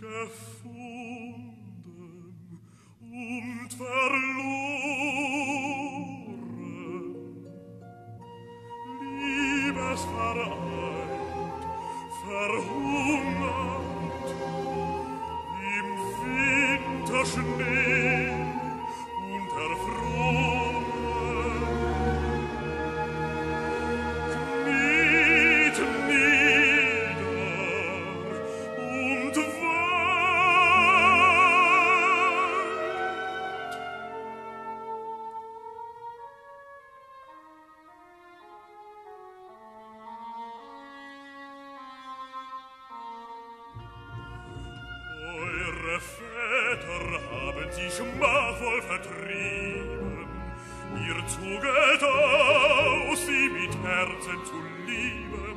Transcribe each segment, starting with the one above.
gefunden und verloren. Liebes vereint, verhungert, im Winterschnee Ihre Väter haben sich maßvoll vertrieben. Ihr zuget aus, sie mit Herzen zu lieben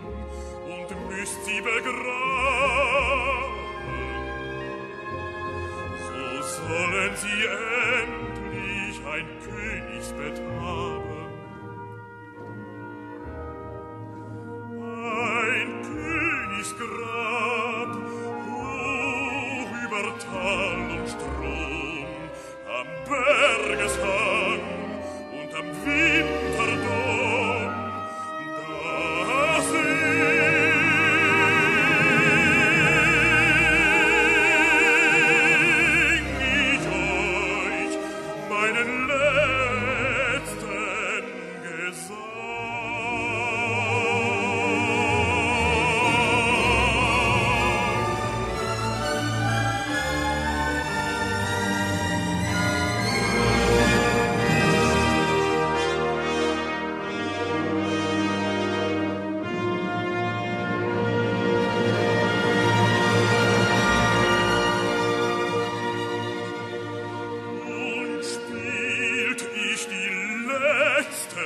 und müsst sie begraben. So sollen sie endlich ein Königsbett haben. Christ.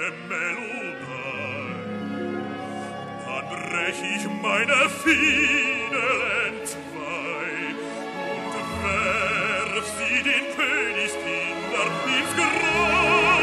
ihre Melodei, dann brech ich meine Fiedel entzwei und werf sie den Königskinder ins Grab.